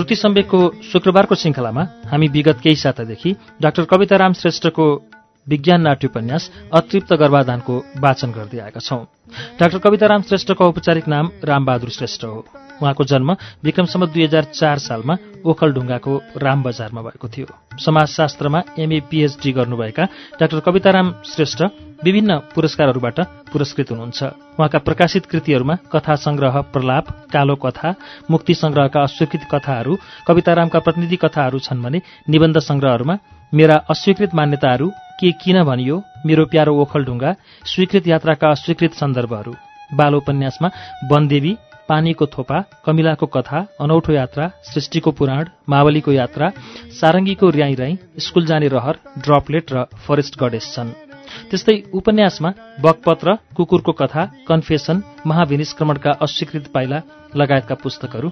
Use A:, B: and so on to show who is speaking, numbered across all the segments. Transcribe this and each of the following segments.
A: श्रुति सम्वेकको शुक्रबारको श्रृङ्खलामा हामी विगत केही सातादेखि डाक्टर कविताराम श्रेष्ठको विज्ञान नाट्योपन्यास अतृप्त गर्भाधानको वाचन गर्दै आएका छौं। डाक्टर कविताराम श्रेष्ठको औपचारिक नाम रामबहादुर श्रेष्ठ हो। उहाँको जन्म विक्रमसम्म दुई हजार चार सालमा ओखलढुङ्गाको राम बजारमा भएको थियो। समाजशास्त्रमा एमए पिएचडी गर्नुभएका डाक्टर कविताराम श्रेष्ठ विभिन्न पुरस्कारहरूबाट पुरस्कृत हुनुहुन्छ। उहाँका प्रकाशित कृतिहरूमा कथा संग्रह प्रलाप कालो कथा मुक्ति संग्रहका अस्वीकृत कथाहरू कवितारामका प्रतिनिधि कथाहरू छन् भने निबन्ध संग्रहहरूमा मेरा अस्वीकृत मान्यताहरू के किन भनियो मेरो प्यारो ओखलढुङ्गा स्वीकृत यात्राका अस्वीकृत सन्दर्भहरू। बाल उपन्यासमा वनदेवी पानीको थोपा कमिलाको कथा अनौठो यात्रा सृष्टिको पुराण मावलीको यात्रा सारङ्गीको र्याई राई स्कुल जाने रहर ड्रपलेट र फरेस्ट गडेस छन्। त्यस्तै उपन्यासमा बकपत्र कुकुरको कथा कन्फेसन महाविनिष्क्रमणका अस्वीकृत पाइला लगायतका पुस्तकहरू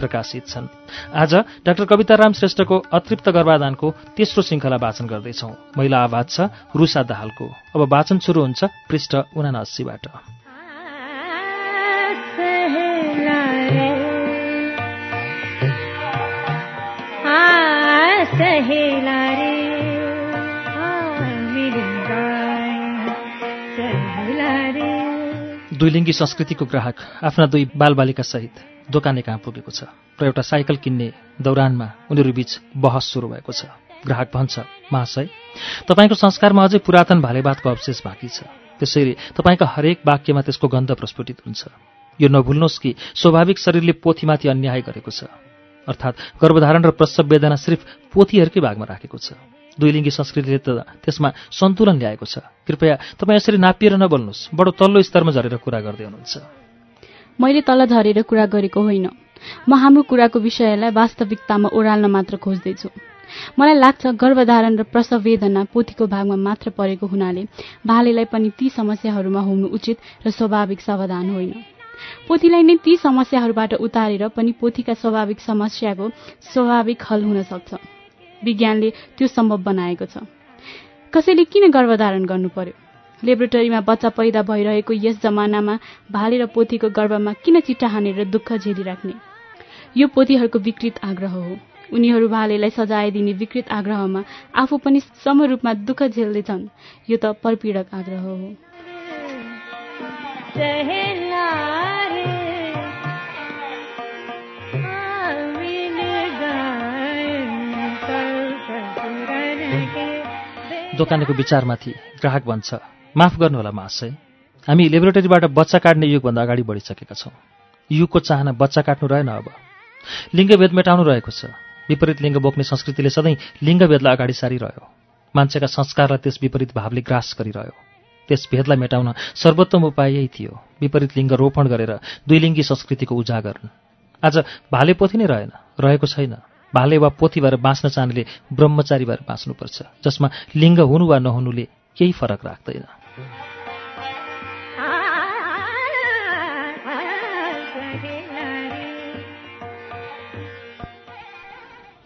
A: प्रकाशित छन्। आज डाक्टर कविताराम श्रेष्ठको अतृप्त गर्भाधानको तेस्रो श्रृङ्खला वाचन गर्दैछौ। महिला आवाज छ रुसा दाहालको। अब वाचन सुरु हुन्छ पृष्ठ उनासीबाट। दुईलिङ्गी संस्कृतिको ग्राहक आफ्ना दुई बालबालिका सहित दोकाने कहाँ पुगेको छ? र एउटा साइकल किन्ने दौरानमा उनीहरू बीच बहस सुरु भएको छ। ग्राहक भन्छ महाशय तपाईँको संस्कारमा अझै पुरातन भालेबातको अवशेष बाँकी छ। त्यसैले तपाईँका हरेक वाक्यमा त्यसको गन्ध प्रस्फुटित हुन्छ। यो नभुल्नुहोस् कि स्वाभाविक शरीरले पोथीमाथि अन्याय गरेको छ। अर्थात् गर्भधारण र प्रसव वेदना सिर्फ पोथीहरूकै भागमा राखेको छ। दुईलिङ्गी संस्कृतिले त त्यसमा सन्तुलन ल्याएको छ। कृपया तपाईँ यसरी नापिएर नबोल्नुहोस्। बडो तल्लो स्तरमा झरेर कुरा गर्दै हुनुहुन्छ।
B: मैले तल झरेर कुरा गरेको होइन। म हाम्रो कुराको विषयलाई वास्तविकतामा ओह्राल्न मात्र खोज्दैछु। मलाई लाग्छ गर्भधारण र प्रसव वेदना पोथीको भागमा मात्र परेको हुनाले भालेलाई पनि ती समस्याहरूमा हुनु उचित र स्वाभाविक समाधान होइन। पोथीलाई नै ती समस्याहरूबाट उतारेर पनि पोथीका स्वाभाविक समस्याको स्वाभाविक हल हुन सक्छ। विज्ञानले त्यो सम्भव बनाएको छ। कसैले किन गर्भधारण गर्नु पर्यो लेबोरेटरीमा बच्चा पैदा भइरहेको यस जमानामा भाले र पोथीको गर्भमा किन चिट्टा हानेर दुःख झेलिराख्ने? यो पोथीहरूको विकृत आग्रह हो। उनीहरू भालेलाई सजाय दिने विकृत आग्रहमा आफू पनि समरूपमा दुःख झेल्दैछन्। यो त परपीडक आग्रह हो।
A: दोकानेको विचारमाथि ग्राहक भन्छ माफ गर्नुहोला महाशय हामी लेबोरेटरीबाट बच्चा काट्ने युगभन्दा अगाडि बढिसकेका छौँ। युगको चाहना बच्चा काट्नु रहेन अब। लिङ्गभेद मेटाउनु रहेको छ। विपरीत लिङ्ग बोक्ने संस्कृतिले सधैँ लिङ्गभेदलाई अगाडि सारिरह्यो। मान्छेका संस्कारलाई त्यस विपरीत भावले ग्रास गरिरह्यो। त्यस भेदलाई मेटाउन सर्वोत्तम उपाय यही थियो। विपरीत लिङ्ग रोपण गरेर दुईलिङ्गी संस्कृतिको उजागर। आज भाले पोथी नै रहेन रहेको छैन। भाले वा पोथी भएर बाँच्न चाहनेले ब्रह्मचारी भएर बाँच्नुपर्छ जसमा लिङ्ग हुनु वा नहुनुले केही फरक राख्दैन।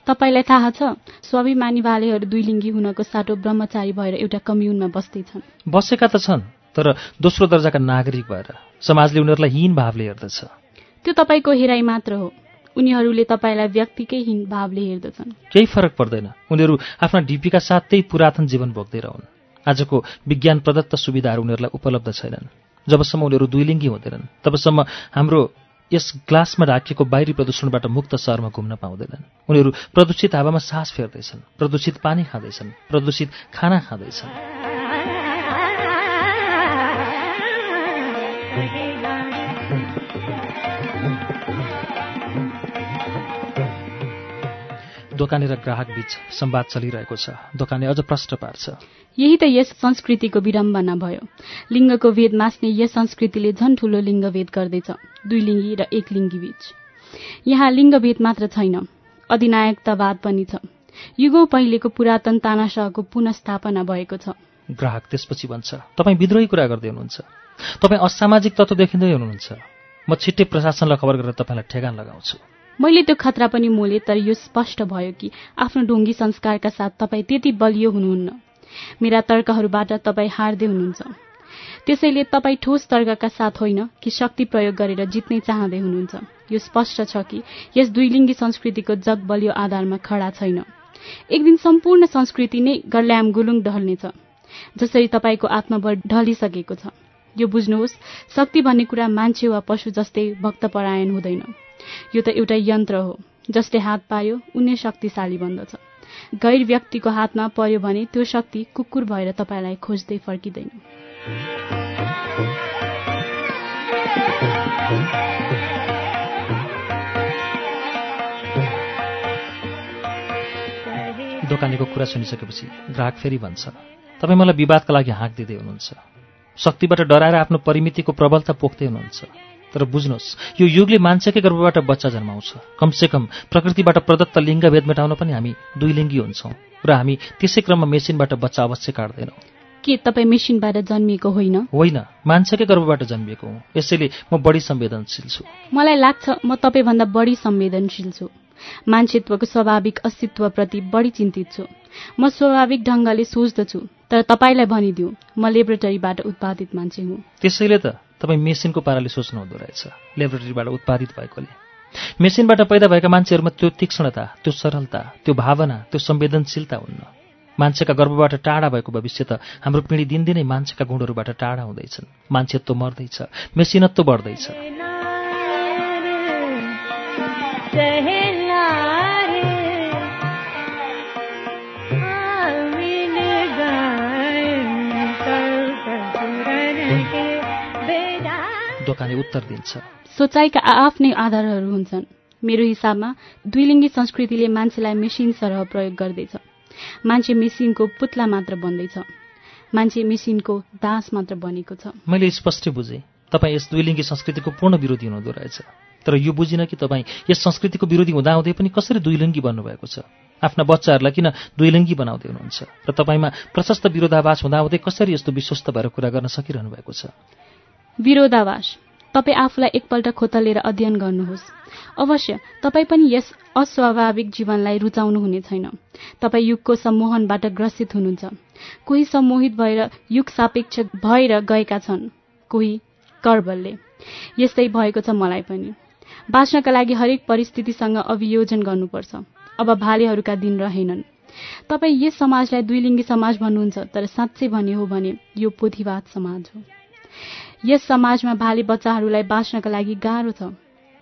B: तपाईँलाई थाहा छ स्वाभिमानी भालेहरू दुईलिङ्गी हुनको साटो ब्रह्मचारी भएर एउटा कम्युनमा बस्दैछन्।
A: बसेका त छन् तर दोस्रो दर्जाका नागरिक भएर समाजले उनीहरूलाई हीन भावले हेर्दछ।
B: त्यो तपाईँको हेराइ मात्र हो। उनीहरूले तपाईँलाई व्यक्तिकै हीन भावले हेर्दछन्।
A: केही फरक पर्दैन। उनीहरू आफ्ना डिपीका साथ त्यही पुरातन जीवन भोग्दै रहन्। आजको विज्ञान प्रदत्त सुविधाहरू उनीहरूलाई उपलब्ध छैनन्। जबसम्म उनीहरू दुईलिङ्गी हुँदैनन् तबसम्म हाम्रो यस ग्लासमा राखिएको बाहिरी प्रदूषणबाट मुक्त सहरमा घुम्न पाउँदैनन्। उनीहरू प्रदूषित हावामा सास फेर्दैछन् प्रदूषित पानी खाँदैछन् प्रदूषित खाना खाँदैछन्। दोकाने र ग्राहक बीच संवाद चलिरहेको छ। दोकाने अझ प्रश्न पार्छ।
B: यही त यस संस्कृतिको विडम्बना भयो लिङ्गको भेद मास्ने यस संस्कृतिले झन् ठूलो लिङ्ग भेद गर्दैछ दुई लिङ्गी र एक लिङ्गी बीच। यहाँ लिङ्गभेद मात्र छैन अधिनायकतावाद पनि छ। युगौँ पहिलेको पुरातन तानासहको पुनस्थापना भएको छ।
A: ग्राहक त्यसपछि भन्छ तपाईँ विद्रोही कुरा गर्दै हुनुहुन्छ। तपाईँ असामाजिक तत्त्व देखिँदै हुनुहुन्छ। म छिट्टै प्रशासनलाई खबर गरेर तपाईँलाई ठेगान लगाउँछु।
B: मैले त्यो खतरा पनि मोले तर यो स्पष्ट भयो कि आफ्नो ढोङ्गी संस्कारका साथ तपाईँ त्यति बलियो हुनुहुन्न। मेरा तर्कहरूबाट तपाईँ हार्दै हुनुहुन्छ। त्यसैले तपाईँ ठोस तर्कका साथ होइन कि शक्ति प्रयोग गरेर जित्नै चाहँदै हुनुहुन्छ। यो स्पष्ट छ कि यस दुईलिङ्गी संस्कृतिको जग बलियो आधारमा खडा छैन। एक दिन सम्पूर्ण संस्कृति नै गर्ल्याम गुलुङ ढल्नेछ जसरी तपाईँको आत्मबल ढलिसकेको छ। यो बुझ्नुहोस् शक्ति भन्ने कुरा मान्छे वा पशु जस्तै भक्तपरायण हुँदैन। यो त एउटा यन्त्र हो जसले हात पायो उनी शक्तिशाली बन्दछ गैर व्यक्तिको हातमा पर्यो भने त्यो शक्ति कुकुर भएर तपाईँलाई खोज्दै फर्किँदैन।
A: दोकानेको कुरा सुनिसकेपछि ग्राहक फेरि भन्छ तपाईँ मलाई विवादका लागि हाँक दिँदै हुनुहुन्छ। शक्तिबाट डराएर आफ्नो परिमितिको प्रबलता पोख्दै हुनुहुन्छ। तर बुझ्नुहोस् यो युगले मान्छेकै गर्भबाट बच्चा जन्माउँछ। कमसेकम प्रकृतिबाट प्रदत्त लिङ्गभेद मेटाउन पनि हामी दुई लिङ्गी हुन्छौँ र हामी त्यसै क्रममा मेसिनबाट बच्चा अवश्य काट्दैनौँ।
B: के तपाईँ मेसिनबाट जन्मिएको होइन?
A: होइन मान्छेकै गर्भबाट जन्मिएको हुँ। यसैले म बढी संवेदनशील छु।
B: मलाई लाग्छ म तपाईँभन्दा बढी संवेदनशील छु। मान्छेत्वको स्वाभाविक अस्तित्वप्रति बढी चिन्तित छु। म स्वाभाविक ढङ्गले सोच्दछु तर तपाईँलाई भनिदिउँ म लेबोरेटरीबाट उत्पादित मान्छे हुँ।
A: त्यसैले त तपाईँ मेसिनको पाराले सोच्नु हुँदो रहेछ। लेबोरेटरीबाट उत्पादित भएकोले। मेसिनबाट पैदा भएका मान्छेहरूमा त्यो तीक्ष्णता त्यो सरलता त्यो भावना त्यो संवेदनशीलता हुन्न। मान्छेका गर्भबाट टाढा भएको भविष्य त हाम्रो पिँढी दिनदिनै मान्छेका गुणहरूबाट टाढा हुँदैछन्। मान्छेत्व मर्दैछ मेसिनत्व बढ्दैछ। दोकाने उत्तर दिन्छ।
B: सोचाइका आआफ्नै आधारहरू हुन्छन्। मेरो हिसाबमा दुईलिङ्गी संस्कृतिले मान्छेलाई मेसिन सरह प्रयोग गर्दैछ। मान्छे मेसिनको पुत्ला मात्र बन्दैछ। मान्छे मेसिनको दास मात्र बनेको छ।
A: मैले स्पष्ट बुझेँ तपाईँ यस दुईलिङ्गी संस्कृतिको पूर्ण विरोधी हुनुहुँदो रहेछ। तर यो बुझिन कि तपाईँ यस संस्कृतिको विरोधी हुँदाहुँदै पनि कसरी दुईलिङ्गी बन्नुभएको छ? आफ्ना बच्चाहरूलाई किन दुईलिङ्गी बनाउँदै हुनुहुन्छ? र तपाईँमा प्रशस्त विरोधाभास हुँदाहुँदै कसरी यस्तो विश्वस्त भएर कुरा गर्न सकिरहनु भएको छ?
B: विरोधावास तपाईँ आफूलाई एकपल्ट खोतलेर अध्ययन गर्नुहोस्। अवश्य तपाईँ पनि यस अस्वाभाविक जीवनलाई रुचाउनु हुने छैन। तपाईँ युगको सम्मोहनबाट ग्रसित हुनुहुन्छ। कोही सम्मोहित भएर युग सापेक्ष भएर गएका छन् कोही कर्बलले। यस्तै भएको छ मलाई पनि। बाँच्नका लागि हरेक परिस्थितिसँग अभियोजन गर्नुपर्छ। अब भालेहरूका दिन रहेनन्। तपाईँ यस समाजलाई दुईलिङ्गी समाज भन्नुहुन्छ तर साँच्चै भन्ने हो भने यो पोथीवाद समाज हो। यस समाजमा भाले बच्चाहरूलाई बाँच्नका लागि गाह्रो छ।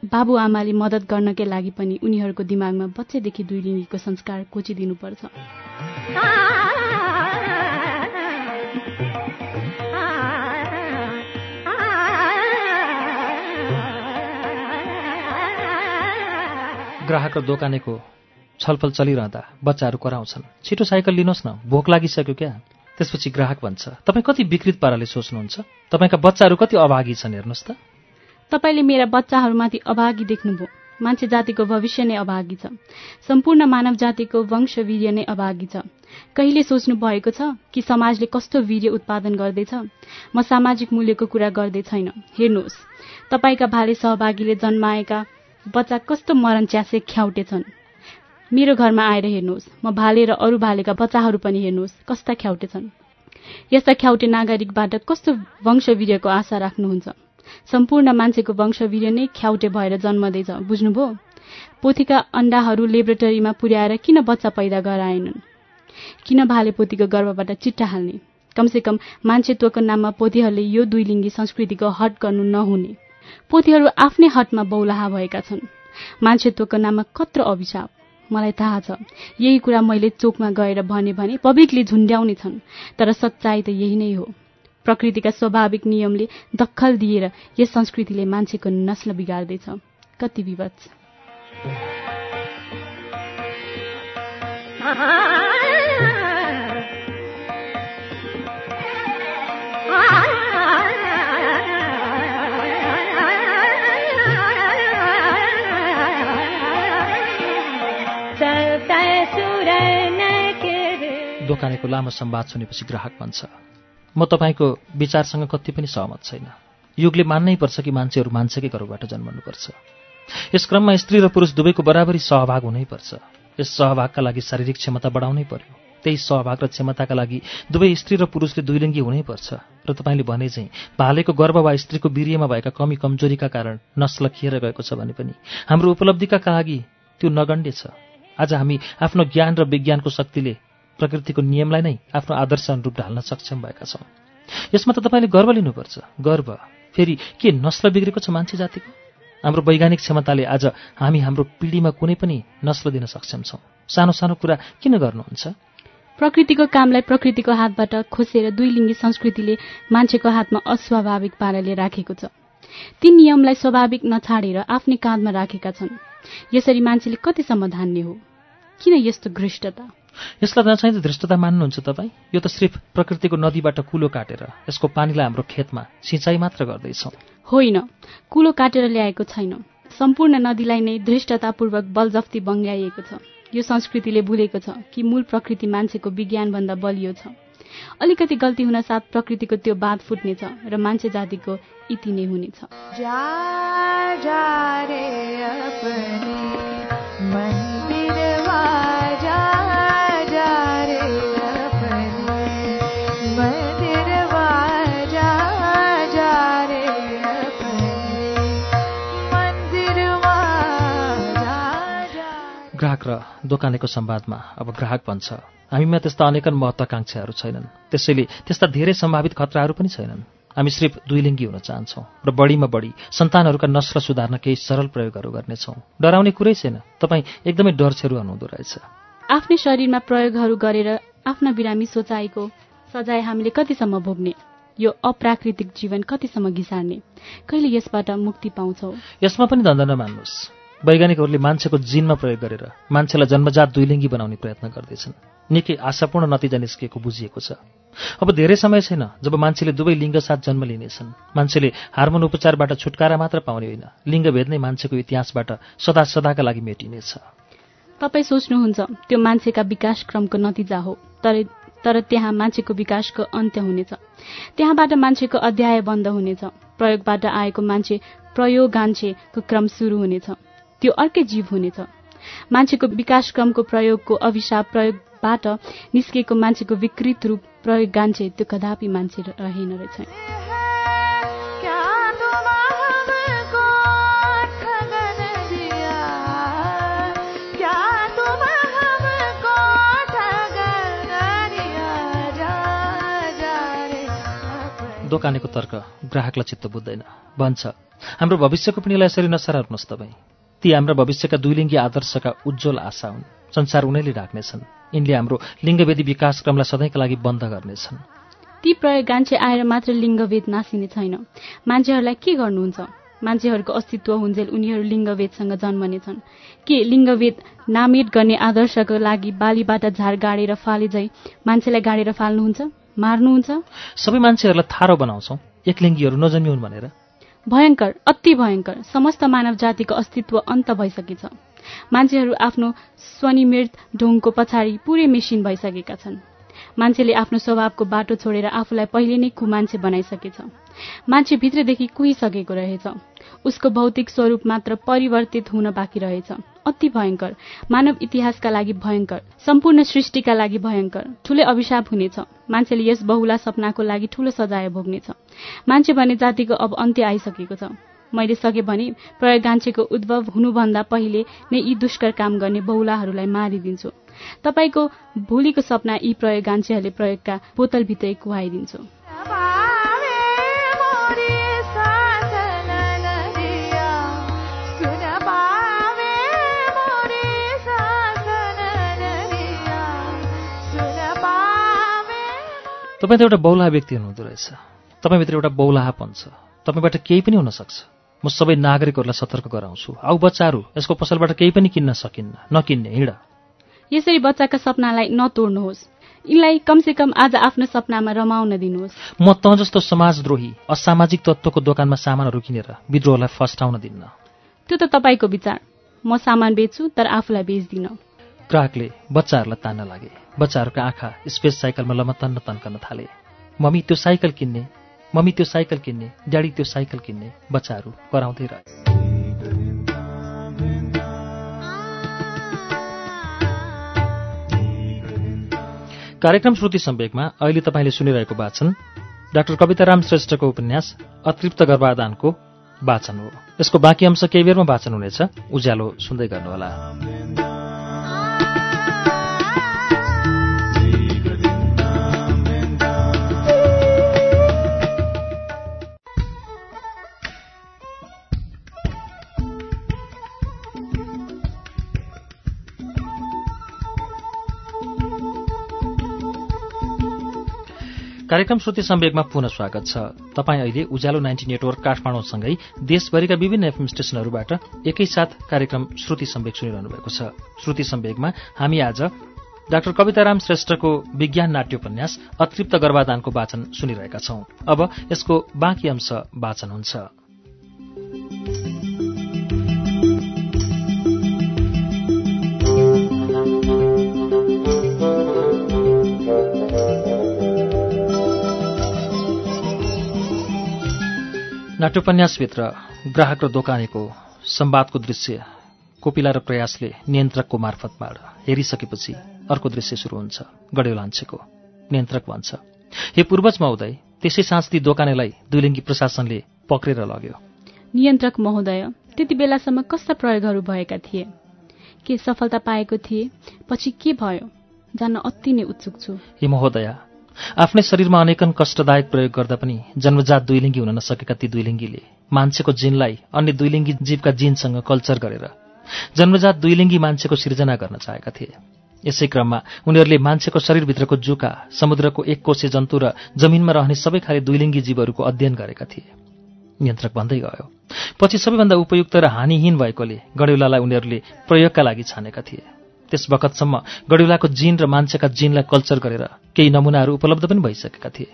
B: बाबुआमाले मद्दत गर्नकै लागि पनि उनीहरूको दिमागमा बच्चैदेखि दुईलिङ्गीको संस्कार कोचिदिनुपर्छ।
A: ग्राहक र दोकानेको छलफल चलिरहँदा बच्चाहरू कराउँछन्। छिटो साइकल लिनुहोस् न भोक लागिसक्यो क्या? त्यसपछि ग्राहक भन्छ तपाईँ कति विकृत पाराले सोच्नुहुन्छ? तपाईँका बच्चाहरू कति अभागी छन् हेर्नुहोस् त।
B: तपाईँले मेरा बच्चाहरूमाथि अभागी देख्नुभयो। मान्छे जातिको भविष्य नै अभागी छ। सम्पूर्ण मानव जातिको वंशवीर्य नै अभागी छ। कहिले सोच्नु भएको छ कि समाजले कस्तो वीर्य उत्पादन गर्दैछ? म सामाजिक मूल्यको कुरा गर्दै छैन। हेर्नुहोस् तपाईँका भाले सहभागीले जन्माएका बच्चा कस्तो मरण च्यासे ख्याउटे छन्। मेरो घरमा आएर हेर्नुहोस्। म भाले र अरू भालेका बच्चाहरू पनि हेर्नुहोस् कस्ता ख्याउटे छन्। यस्ता ख्याउटे नागरिकबाट कस्तो वंशवीर्यको आशा राख्नुहुन्छ? सम्पूर्ण मान्छेको वंशवीर्य नै ख्याउटे भएर जन्मदैछ बुझ्नुभयो? पोथीका अण्डाहरू लेबोरेटरीमा पुर्याएर किन बच्चा पैदा गराएनन्? किन भाले पोथीको गर्भबाट चिट्टा हाल्ने? कमसेकम मान्छेत्वको नाममा पोथीहरूले यो दुईलिङ्गी संस्कृतिको हट गर्नु नहुने। पोथीहरू आफ्नै हटमा बौलाहा भएका छन्। मान्छेत्वको नाममा कत्रो अभिशाप। मलाई थाहा छ। यही कुरा मैले चोकमा गएर भने भने पब्लिकले झुन्ड्याउने छन् तर सच्चाइ त यही नै हो। प्रकृतिका स्वाभाविक नियमले दखल दिएर यस संस्कृतिले मान्छेको नस्ल बिगार्दैछ। कति विवत्स
A: दोकानेको लामो संवाद सुनेपछि ग्राहक भन्छ म तपाईँको विचारसँग कति पनि सहमत छैन। युगले मान्नै पर्छ कि मान्छेहरू मान्छेकै गर्भबाट जन्मनुपर्छ। यस क्रममा स्त्री र पुरुष दुवैको बराबरी सहभाग हुनैपर्छ। यस सहभागका लागि शारीरिक क्षमता बढाउनै पर्यो। त्यही सहभाग र क्षमताका लागि दुवै स्त्री र पुरुषले दुईलिङ्गी हुनैपर्छ र तपाईँले भने चाहिँ भालेको गर्भ वा स्त्रीको वीर्यमा भएका कमी कमजोरीका कारण नस्ल खिएर गएको छ भने पनि हाम्रो उपलब्धिका लागि त्यो नगण्य छ। आज हामी आफ्नो ज्ञान र विज्ञानको शक्तिले प्रकृतिको नियमलाई नै आफ्नो आदर्श अनुरूप ढाल्न सक्षम भएका छौँ। यसमा त तपाईँले गर्व लिनुपर्छ। गर्व। फेरि के नस्ल बिग्रेको छ मान्छे जातिको? हाम्रो वैज्ञानिक क्षमताले आज हामी हाम्रो पिँढीमा कुनै पनि नस्ल दिन सक्षम छौँ। सानो सानो कुरा किन गर्नुहुन्छ?
B: प्रकृतिको कामलाई प्रकृतिको हातबाट खोसेर दुई लिङ्गी संस्कृतिले मान्छेको हातमा अस्वाभाविक पाराले राखेको छ। ती नियमलाई स्वाभाविक नछाडेर आफ्नै काँधमा राखेका छन्। यसरी मान्छेले कतिसम्म धान्ने हो। किन यस्तो घृष्टता?
A: यसलाई नचाहिँ धृष्टता मान्नुहुन्छ तपाईँ? यो त सिर्फ प्रकृतिको नदीबाट कुलो काटेर यसको पानीलाई हाम्रो खेतमा सिँचाइ मात्र गर्दैछौँ।
B: होइन कुलो काटेर ल्याएको छैन। सम्पूर्ण नदीलाई नै धृष्टतापूर्वक बलजफ्ती बङ्ग्याइएको छ। यो संस्कृतिले भुलेको छ कि मूल प्रकृति मान्छेको विज्ञानभन्दा बलियो छ। अलिकति गल्ती हुन साथ प्रकृतिको त्यो बाँध फुट्नेछ र मान्छे जातिको इति नै हुनेछ
A: ग्राहक र दोकानेको संवादमा अब ग्राहक भन्छ हामीमा त्यस्ता अनेकन महत्वाकांक्षाहरू छैनन्। त्यसैले त्यस्ता धेरै सम्भावित खतराहरू पनि छैनन्। हामी सिर्फ दुईलिङ्गी हुन चाहन्छौँ र बढीमा बढी सन्तानहरूका नस्ल सुधार्न केही सरल प्रयोगहरू गर्नेछौँ। डराउने कुरै छैन। तपाईँ एकदमै डरछेरु हुनुहुँदो रहेछ।
B: आफ्नै शरीरमा प्रयोगहरू गरेर आफ्ना बिरामी सोचाएको सजाय हामीले कतिसम्म भोग्ने? यो अप्राकृतिक जीवन कतिसम्म घिसार्ने? कहिले यसबाट मुक्ति पाउँछौ?
A: यसमा पनि धन्दा नमान्नुहोस्। वैज्ञानिकहरूले मान्छेको जिनमा प्रयोग गरेर मान्छेलाई जन्मजात दुईलिङ्गी बनाउने प्रयत्न गर्दैछन्। निकै आशापूर्ण नतिजा निस्किएको बुझिएको छ। अब धेरै समय छैन जब मान्छेले दुवै लिङ्गसाथ जन्म लिनेछन्। मान्छेले हार्मोन उपचारबाट छुटकारा मात्र पाउने होइन लिङ्गभेद नै मान्छेको इतिहासबाट सदा सदाका लागि मेटिनेछ।
B: तपाईँ सोच्नुहुन्छ त्यो मान्छेका विकास क्रमको नतिजा हो तर तर त्यहाँ मान्छेको विकासको अन्त्य हुनेछ। त्यहाँबाट मान्छेको अध्याय बन्द हुनेछ। प्रयोगबाट आएको मान्छे प्रयोगान्छेको क्रम सुरु हुनेछ। त्यो अर्कै जीव हुनेछ मान्छेको विकास क्रमको प्रयोगको अभिशाप प्रयोगबाट निस्किएको मान्छेको विकृत रूप प्रयोग गान्छे त्यो कदापि मान्छे रहेन रहेछ।
A: दोकानेको तर्क ग्राहकलाई चित्त बुझ्दैन। भन्छ हाम्रो भविष्यको पिँढीलाई यसरी नसरार्नुहोस् तपाईँ। ती हाम्रा भविष्यका दुईलिङ्गी आदर्शका उज्जवल आशा हुन्। संसार उनैले ढाक्नेछन् यिनले हाम्रो लिङ्गवेदी विकास क्रमलाई सधैँका लागि बन्द गर्नेछन्।
B: ती प्रयोग गान्छे आएर मात्र लिङ्गभेद नासिने छैन। मान्छेहरूलाई के गर्नुहुन्छ? मान्छेहरूको अस्तित्व हुन्जेल उनीहरू लिङ्गभेदसँग जन्मनेछन्। के लिङ्गभेद नामेट गर्ने आदर्शको लागि बालीबाट झार गाडेर फाले झै मान्छेलाई गाडेर फाल्नुहुन्छ? मार्नुहुन्छ?
A: सबै मान्छेहरूलाई थारो बनाउँछौँ। एकलिङ्गीहरू नजन्मिउन् भनेर।
B: भयङ्कर अति भयङ्कर समस्त मानव जातिको अस्तित्व अन्त भइसकेछ। मान्छेहरू आफ्नो स्वनिमृत ढोङको पछाडि पुरै मेसिन भइसकेका छन्। मान्छेले आफ्नो स्वभावको बाटो छोडेर आफूलाई पहिले नै कुमान्छे बनाइसकेछ। मान्छे भित्रदेखि कुहिसकेको रहेछ। उसको भौतिक स्वरूप मात्र परिवर्तित हुन बाँकी रहेछ। अति भयङ्कर मानव इतिहासका लागि भयङ्कर सम्पूर्ण सृष्टिका लागि भयङ्कर ठूलै अभिशाप हुनेछ। मान्छेले यस बहुला सपनाको लागि ठूलो सजाय भोग्नेछ। मान्छे भन्ने जातिको अब अन्त्य आइसकेको छ। मैले सके भने प्रयोगान्छेको उद्भव हुनुभन्दा पहिले नै यी दुष्कर काम गर्ने बहुलाहरूलाई मारिदिन्छु। तपाईँको भोलिको सपना यी प्रयोगान्छेहरूले प्रयोगका बोतलभित्रै कुहाइदिन्छु।
A: तपाईँ त एउटा बौलाहा व्यक्ति हुनुहुँदो रहेछ। तपाईँभित्र एउटा बौलाहापन छ। तपाईँबाट केही पनि हुन सक्छ। म सबै नागरिकहरूलाई सतर्क गराउँछु। आऊ बच्चाहरू यसको पसलबाट केही पनि किन्न सकिन्न नकिन्ने हिँड।
B: यसरी बच्चाका सपनालाई नतोड्नुहोस्। यिनलाई कमसेकम आज आफ्नो सपनामा रमाउन दिनुहोस्।
A: म तँ जस्तो समाजद्रोही असामाजिक तत्त्वको दोकानमा सामानहरू किनेर विद्रोहलाई फस्टाउन दिन्न।
B: त्यो त तपाईँको विचार। म सामान बेच्छु तर आफूलाई बेच्दिनँ।
A: ग्राहकले बच्चाहरूलाई तान्न लागे। बच्चाहरूका आँखा स्पेस साइकलमा लमतन्न तन्कन थाले। मम्मी त्यो साइकल किन्ने मम्मी त्यो साइकल किन्ने ड्याडी त्यो साइकल किन्ने बच्चाहरू कराउँदै रहे। कार्यक्रम श्रुति सम्वेकमा अहिले तपाईँले सुनिरहेको वाचन डाक्टर कविताराम श्रेष्ठको उपन्यास अतृप्त गर्भाधानको वाचन हो। यसको बाँकी अंश केही बेरमा वाचन हुनेछ। उज्यालो सुन्दै गर्नुहोला। कार्यक्रम श्रुति सम्वेकमा पुनः स्वागत छ। तपाईँ अहिले उज्यालो नाइन्टी नेटवर्क काठमाडौँसँगै देशभरिका विभिन्न एफएम स्टेशनहरूबाट एकैसाथ कार्यक्रम श्रुति सम्वेक सुनिरहनु भएको छ। श्रुति सम्वेकमा हामी आज डाक्टर कविताराम श्रेष्ठको विज्ञान नाट्योपन्यास अतृप्त गर्भाधानको वाचन सुनिरहेका छौं। अब यसको बाँकी अंश वाचन हुन्छ। नाट्योपन्यासभित्र ग्राहक र दोकानेको संवादको दृश्य कोपिला र प्रयासले नियन्त्रकको मार्फतबाट हेरिसकेपछि अर्को दृश्य सुरु हुन्छ गढेलान्छेको नियन्त्रक भन्छ हे पूर्वज महोदय त्यसै साँझ ती दोकानेलाई दुइलिङ्गी प्रशासनले पक्रेर लग्यो।
B: नियन्त्रक महोदय त्यति बेलासम्म कस्ता प्रयोगहरू भएका थिए? के सफलता पाएको थिए? पछि के भयो? जान्न अति नै उत्सुक छु।
A: हे महोदया आफ्नै शरीरमा अनेकन कष्टदायक प्रयोग गर्दा पनि जन्मजात दुइलिङ्गी हुन नसकेका ती दुइलिङ्गीले मान्छेको जिनलाई अन्य दुइलिङ्गी जीवका जिनसँग कल्चर गरेर जन्मजात दुइलिङ्गी मान्छेको सिर्जना गर्न चाहेका थिए। यसै क्रममा उनीहरूले मान्छेको शरीरभित्रको जुका समुद्रको एक कोसे जन्तु र जमिनमा रहने सबै खाले दुइलिङ्गी जीवहरूको अध्ययन गरेका थिए। नियन्त्रक भन्दै गयो पछि सबैभन्दा उपयुक्त र हानिहीन भएकोले गडेउलालाई उनीहरूले प्रयोगका लागि छानेका थिए। त्यस बखतसम्म गडेउलाको जिन र मान्छेका जिनलाई कल्चर गरेर केही नमुनाहरू उपलब्ध पनि भइसकेका थिए।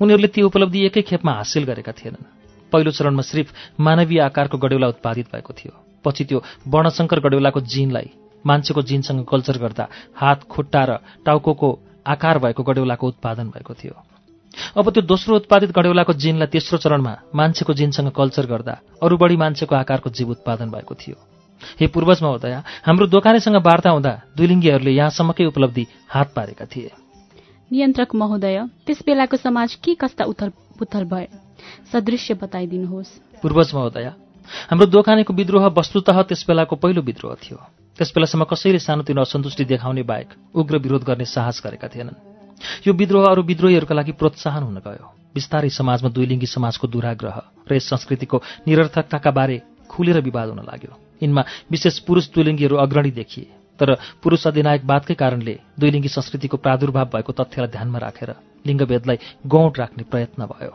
A: उनीहरूले ती उपलब्धि एकै खेपमा हासिल गरेका थिएनन्। पहिलो चरणमा सिर्फ मानवीय आकारको गडेउला उत्पादित भएको थियो। पछि त्यो वर्णशङ्कर गडेउलाको जिनलाई मान्छेको जिनसँग कल्चर गर्दा हात खुट्टा र टाउको आकार भएको गडेउलाको उत्पादन भएको थियो। अब त्यो दोस्रो उत्पादित गडेउलाको जिनलाई तेस्रो चरणमा मान्छेको जिनसँग कल्चर गर्दा अरू बढी मान्छेको आकारको जीव उत्पादन भएको थियो। हे पूर्वज महोदया हाम्रो दोकानेसँग वार्ता हुँदा दुइलिङ्गीहरूले यहाँसम्मकै उपलब्धि हात पारेका थिए।
B: नियन्त्रक महोदय त्यस बेलाको समाज के कस्ता उथल पुथल भए? सदृश्य बताइदिनुहोस्।
A: पूर्वज महोदया हाम्रो दोकानेको विद्रोह वस्तुतः त्यस बेलाको पहिलो विद्रोह थियो। त्यस बेलासम्म कसैले सानोतिनो असन्तुष्टि देखाउने बाहेक उग्र विरोध गर्ने साहस गरेका थिएनन्। यो विद्रोह अरू विद्रोहीहरूका लागि प्रोत्साहन हुन गयो। बिस्तारै समाजमा दुईलिङ्गी समाजको दुराग्रह र यस संस्कृतिको निरर्थकताका बारे खुलेर विवाद हुन लाग्यो। यिनमा विशेष पुरुष दुईलिङ्गीहरू अग्रणी देखिए। तर पुरुष अधिनायकवादकै कारणले दुईलिङ्गी संस्कृतिको प्रादुर्भाव भएको तथ्यलाई ध्यानमा राखेर लिङ्गभेदलाई गौड राख्ने प्रयत्न भयो।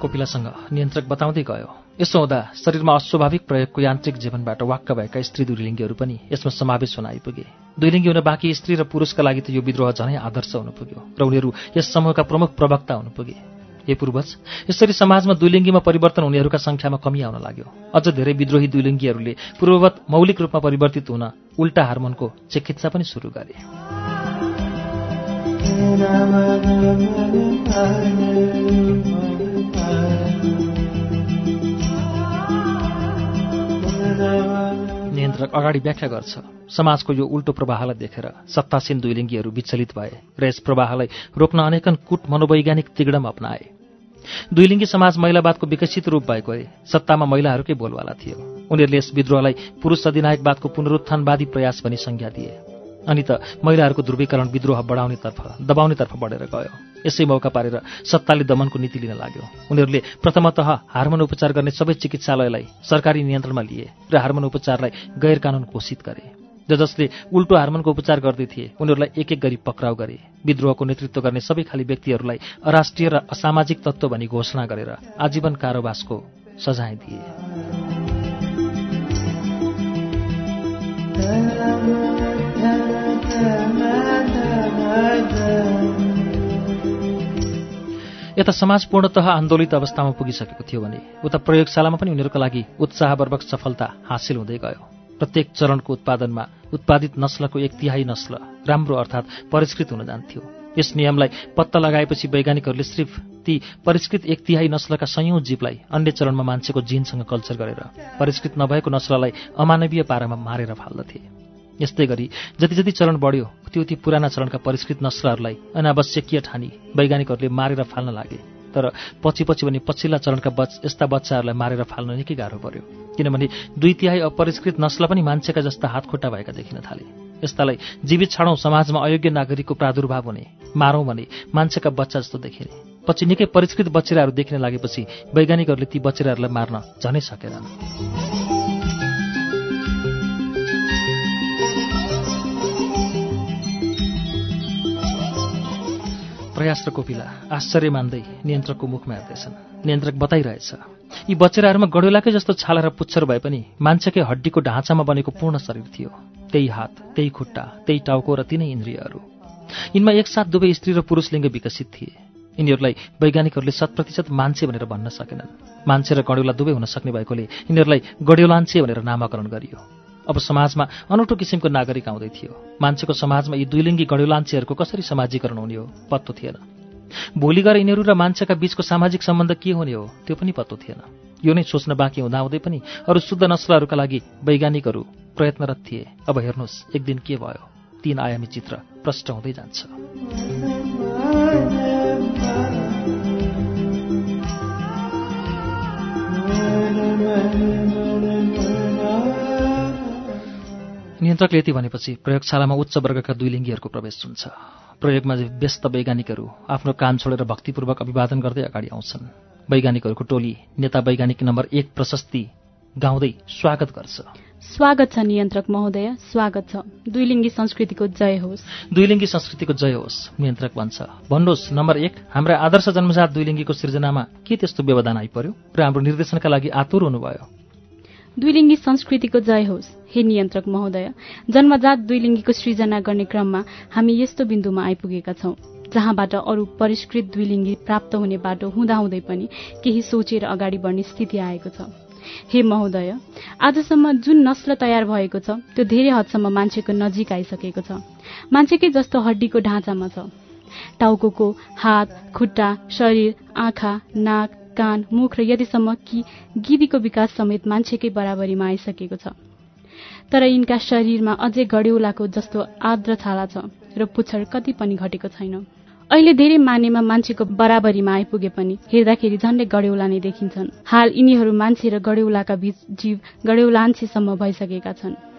A: कोपिलासँग नियन्त्रक बताउँदै गयो यसो हुँदा शरीरमा अस्वाभाविक प्रयोगको यान्त्रिक जीवनबाट वाक्क भएका स्त्री दुईलिङ्गीहरू पनि यसमा समावेश हुन आइपुगे। दुईलिङ्गी हुन बाँकी स्त्री र पुरुषका लागि त यो विद्रोह झनै आदर्श हुन पुग्यो र उनीहरू यस समूहका प्रमुख प्रवक्ता हुन पुगे। हे पूर्वज यसरी समाजमा दुईलिङ्गीमा परिवर्तन हुनेहरूका सङ्ख्यामा कमी आउन लाग्यो। अझ धेरै विद्रोही दुईलिङ्गीहरूले पूर्ववत मौलिक रूपमा परिवर्तित हुन उल्टा हार्मोनको चिकित्सा पनि सुरु गरे। नियन्त्रक अगाडि व्याख्या गर्छ। समाजको यो उल्टो प्रवाहलाई देखेर सत्तासीन दुईलिङ्गीहरू विचलित भए र यस प्रवाहलाई रोक्न अनेकन कुट मनोवैज्ञानिक तिगडम अप्नाए। दुईलिङ्गी समाज महिलावादको विकसित रूप भएको भए सत्तामा महिलाहरूकै बोलवाला थियो। उनीहरूले यस विद्रोहलाई पुरुष अधिनायकवादको पुनरुत्थानवादी प्रयास भनी संज्ञा दिए। अनि त महिलाहरूको ध्रुवीकरण विद्रोह बढाउनेतर्फ दबाउनेतर्फ बढेर गयो। यसै मौका पारेर सत्ताले दमनको नीति लिन लाग्यो। उनीहरूले प्रथमतः हार्मोन उपचार गर्ने सबै चिकित्सालयलाई सरकारी नियन्त्रणमा लिए र हार्मोन उपचारलाई गैर कानुन घोषित गरे। ज जसले उल्टो हार्मोनको उपचार गर्दै थिए उनीहरूलाई एक एक गरी पक्राउ गरे। विद्रोहको नेतृत्व गर्ने सबै खाली व्यक्तिहरूलाई अराष्ट्रिय र असामाजिक तत्त्व भनी घोषणा गरेर आजीवन कारावासको सजाय दिए। यता समाज पूर्णतः आन्दोलित अवस्थामा पुगिसकेको थियो भने उता प्रयोगशालामा पनि उनीहरूका लागि उत्साहवर्वक सफलता हासिल हुँदै गयो। प्रत्येक चरणको उत्पादनमा उत्पादित नस्लको एक तिहाई नस्ल राम्रो अर्थात् परिष्कृत हुन जान्थ्यो। यस नियमलाई पत्ता लगाएपछि वैज्ञानिकहरूले सिर्फ ती परिष्कृत एक तिहाई नस्लका संयौं जीवलाई अन्य चरणमा मान्छेको जिनसँग कल्चर गरेर परिष्कृत नभएको नस्ललाई अमानवीय पारामा मारेर फाल्दथे। यस्तै गरी जति जति चरण बढ्यो उति उति पुराना चरणका परिष्कृत नस्लहरूलाई अनावश्यकीय ठानी वैज्ञानिकहरूले मारेर फाल्न लागे। तर पछि पछि भने पछिल्ला चरणका बच यस्ता बच्चाहरूलाई मारेर फाल्न निकै गाह्रो पर्यो। किनभने दुई तिहाई अपरिष्कृत नस्ल पनि मान्छेका जस्ता हातखुट्टा भएका देखिन थाले। यस्तालाई जीवित छाडौँ समाजमा अयोग्य नागरिकको प्रादुर्भाव हुने मारौँ भने मान्छेका बच्चा जस्तो देखिने। पछि निकै परिष्कृत बच्चेराहरू देखिन लागेपछि वैज्ञानिकहरूले ती बच्चेराहरूलाई मार्न झनै सकेनन्। प्रयास र कोपिला आश्चर्य मान्दै नियन्त्रकको मुखमा हेर्दैछन्। नियन्त्रक बताइरहेछ यी बच्चेराहरूमा गडौलाकै जस्तो छाला र पुच्छर भए पनि मान्छेकै हड्डीको ढाँचामा बनेको पूर्ण शरीर थियो। त्यही हात त्यही खुट्टा त्यही टाउको र तिनै इन्द्रियहरू। यिनमा एकसाथ दुवै स्त्री र पुरुष लिङ्ग विकसित थिए। यिनीहरूलाई वैज्ञानिकहरूले शत प्रतिशत मान्छे भनेर भन्न सकेनन्। मान्छे र गड्यौला दुवै हुन सक्ने भएकोले यिनीहरूलाई गड्यौलान्छे भनेर नामाकरण गरियो। अब समाजमा अनौठो किसिमको नागरिक आउँदै थियो। मान्छेको समाजमा यी दुईलिङ्गी गड्यौलान्छेहरूको कसरी समाजीकरण हुने हो पत्तो थिएन। भोलि गएर यिनीहरू र मान्छेका बीचको सामाजिक सम्बन्ध के हुने हो त्यो पनि पत्तो थिएन। यो नै सोच्न बाँकी हुँदाहुँदै पनि अरू शुद्ध नस्लहरूका लागि वैज्ञानिकहरू प्रयत्नरत थिए। अब हेर्नुहोस् एक दिन के भयो। तीन आयामी चित्र प्रष्ट हुँदै जान्छ। नियन्त्रकले यति भनेपछि प्रयोगशालामा उच्च वर्गका दुई लिङ्गीहरूको प्रवेश हुन्छ। प्रयोगमा व्यस्त वैज्ञानिकहरू आफ्नो काम छोडेर भक्तिपूर्वक अभिवादन गर्दै अगाडि आउँछन्। वैज्ञानिकहरूको टोली नेता वैज्ञानिक नम्बर एक प्रशस्ति गाउँदै स्वागत गर्छ।
B: स्वागत छ नियन्त्रक महोदय स्वागत छ। दुईलिङ्गी संस्कृतिको जय होस्।
A: दुईलिङ्गी संस्कृतिको जय होस् नियन्त्रक भन्छ। भन्नुहोस् नम्बर एक हाम्रा आदर्श जन्मजात दुईलिङ्गीको सृजनामा के त्यस्तो व्यवधान आइपर्यो र हाम्रो निर्देशनका लागि आतुर हुनुभयो?
B: दुईलिङ्गी संस्कृतिको जय होस्। हे नियन्त्रक महोदय जन्मजात दुईलिङ्गीको सृजना गर्ने क्रममा हामी यस्तो बिन्दुमा आइपुगेका छौं जहाँबाट अरू परिष्कृत दुईलिङ्गी प्राप्त हुने बाटो हुँदाहुँदै पनि केही सोचेर अगाडि बढ्ने स्थिति आएको छ। हे महोदय आजसम्म जुन नस्ल तयार भएको छ त्यो धेरै हदसम्म मान्छेको नजिक आइसकेको छ। मान्छेकै जस्तो हड्डीको ढाँचामा छ। टाउको हात खुट्टा शरीर आँखा नाक कान मुख र यतिसम्म कि गिरीको विकास समेत मान्छेकै बराबरीमा आइसकेको छ। तर यिनका शरीरमा अझै गड्यौलाको जस्तो आर्द्र छाला छ र पुच्छर कति पनि घटेको छैन। अहिले धेरै मानेमा मान्छेको बराबरीमा आइपुगे पनि हेर्दाखेरि झन्डै गड्यौला नै देखिन्छन्। हाल यिनीहरू मान्छे र गड्यौलाका बीच जीव गड्यौलान्छेसम्म भइसकेका छन्।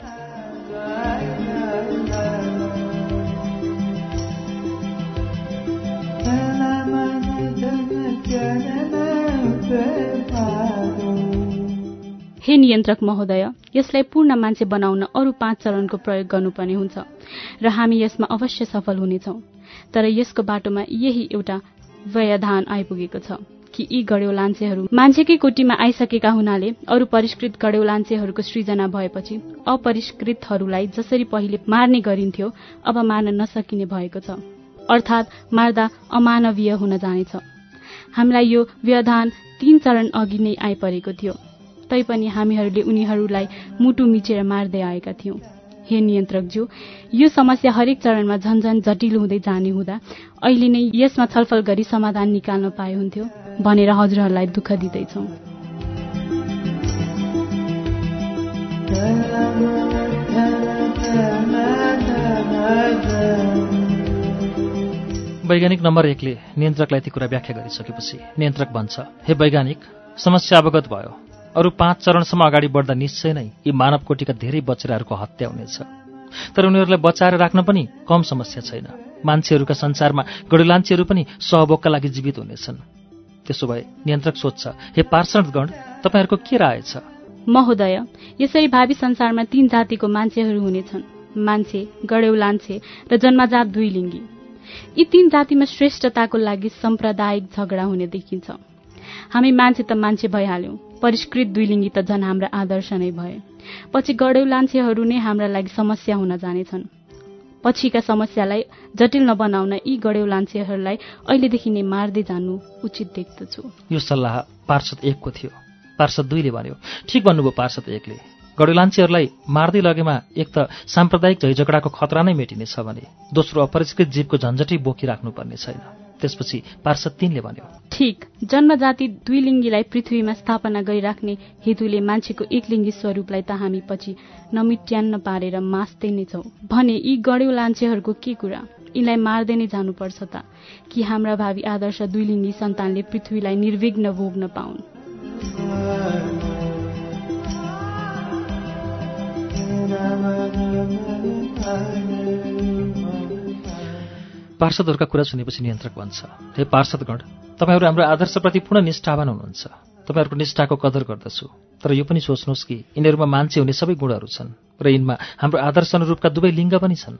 B: हे नियन्त्रक महोदय यसलाई पूर्ण मान्छे बनाउन अरू पाँच चरणको प्रयोग गर्नुपर्ने हुन्छ र हामी यसमा अवश्य सफल हुनेछौँ। तर यसको बाटोमा यही एउटा व्यवधान आइपुगेको छ कि यी गड्यौलान्छेहरू मान्छेकै कोटीमा आइसकेका हुनाले अरू परिष्कृत गड्यौलान्छेहरूको सृजना भएपछि अपरिष्कृतहरूलाई जसरी पहिले मार्ने गरिन्थ्यो अब मार्न नसकिने भएको छ। अर्थात् मार्दा अमानवीय हुन जानेछ। हामीलाई यो व्यवधान तीन चरण अघि नै आइपरेको थियो। तैपनि हामीहरूले उनीहरूलाई मुटु मिचेर मार्दै आएका थियौं। हे नियन्त्रकज्यू यो समस्या हरेक चरणमा झन्झन जटिल हुँदै जाने हुँदा अहिले नै यसमा छलफल गरी समाधान निकाल्न पाए हुन्थ्यो भनेर हजुरहरूलाई दुःख दिँदैछौ।
A: वैज्ञानिक नम्बर एकले नियन्त्रकलाई ती कुरा व्याख्या गरिसकेपछि नियन्त्रक भन्छ हे वैज्ञानिक समस्या अवगत भयो। अरू पाँच चरणसम्म अगाडि बढ्दा निश्चय नै यी मानव कोटीका धेरै बच्चाहरूको हत्या हुनेछ। तर उनीहरूलाई बचाएर राख्न पनि कम समस्या छैन। मान्छेहरूका संसारमा गडुलान्छेहरू पनि सहभोगका लागि जीवित हुनेछन्। त्यसो भए नियन्त्रक सोध्छ हे पार्षदगण तपाईँहरूको के राय छ?
B: महोदय यसरी भावी संसारमा तीन जातिको मान्छेहरू हुनेछन्। मान्छे गडेउलान्छे र जन्मजात दुई लिङ्गी यी तीन जातिमा श्रेष्ठताको लागि साम्प्रदायिक झगडा हुने देखिन्छ। हामी मान्छे त मान्छे भइहाल्यौं। परिष्कृत दुईलिङ्गी त झन् हाम्रा आदर्श नै भए। पछि गडेउलान्छेहरू नै हाम्रा लागि समस्या हुन जानेछन्। पछिका समस्यालाई जटिल नबनाउन यी गढेौलान्छेहरूलाई अहिलेदेखि नै मार्दै जानु उचित देख्दछु।
A: यो सल्लाह पार्षद एकको थियो। पार्षद दुईले भन्यो ठिक भन्नुभयो पार्षद एकले। गढेलान्छेहरूलाई मार्दै लगेमा एक त साम्प्रदायिक झैझगडाको खतरा नै मेटिनेछ भने दोस्रो अपरिष्कृत जीवको झन्झटै बोकिराख्नुपर्ने छैन। त्यसपछि पार्षद तीनले भन्यो
B: ठिक जन्मजाति दुईलिङ्गीलाई पृथ्वीमा स्थापना गरिराख्ने हेतुले मान्छेको एकलिङ्गी स्वरूपलाई त हामी पछि नमिट्यान्न पारेर मास्दै नै छौँ। भने यी गढ्यौ लान्छेहरूको के कुरा? यिनलाई मार्दै नै जानुपर्छ त। कि हाम्रा भावी आदर्श दुईलिङ्गी सन्तानले पृथ्वीलाई निर्विघ्न भोग्न पाउन्?
A: पार्षदहरूका कुरा सुनेपछि नियन्त्रक भन्छ हे पार्षदगण तपाईँहरू हाम्रो आदर्शप्रति पूर्ण निष्ठावान हुनुहुन्छ। तपाईँहरूको निष्ठाको कदर गर्दछु। तर यो पनि सोच्नुहोस् कि यिनीहरूमा मान्छे हुने सबै गुणहरू छन् र यिनमा हाम्रो आदर्श अनुरूपका दुवै लिङ्ग पनि छन्।